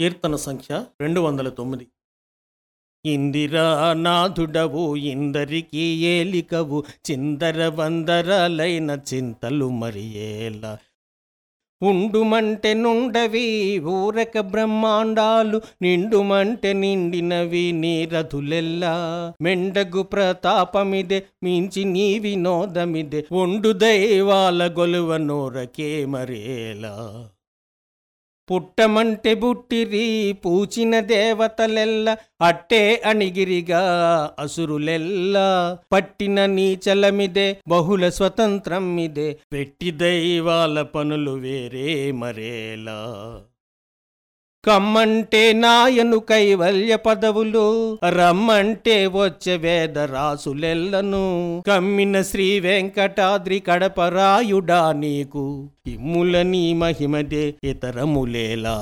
కీర్తన సంఖ్య రెండు వందల తొమ్మిది. ఇందిరా నాథుడవు ఇందరికి ఏలికవు చిందర వందరాలైన చింతలు మరియేలా ఉండుమంటే నుండవి ఊరక బ్రహ్మాండాలు నిండుమంటే నిండినవి నీరథులెల్లా మెండగు ప్రతాపమిదే మించి నీ వినోదమిదే ఒండు దైవాల గొలువ నోరకే మరేలా. పుట్టమంటే బుట్టిరి పూచిన దేవతలెల్ల అట్టే అణిగిరిగా అసురులెల్ల. పట్టిన నీచలమిదే బహుళ స్వతంత్రం ఇదే పెట్టి దైవాల పనులు వేరే మరేలా. కమ్మంటే నాయను కైవల్య పదవులు రమ్మంటే వచ్చే వేద రాసులెల్లను. కమ్మిన శ్రీ వెంకటాద్రి కడపరాయుడా నీకు ఇమ్ముల నీ మహిమదే ఇతరములేలా.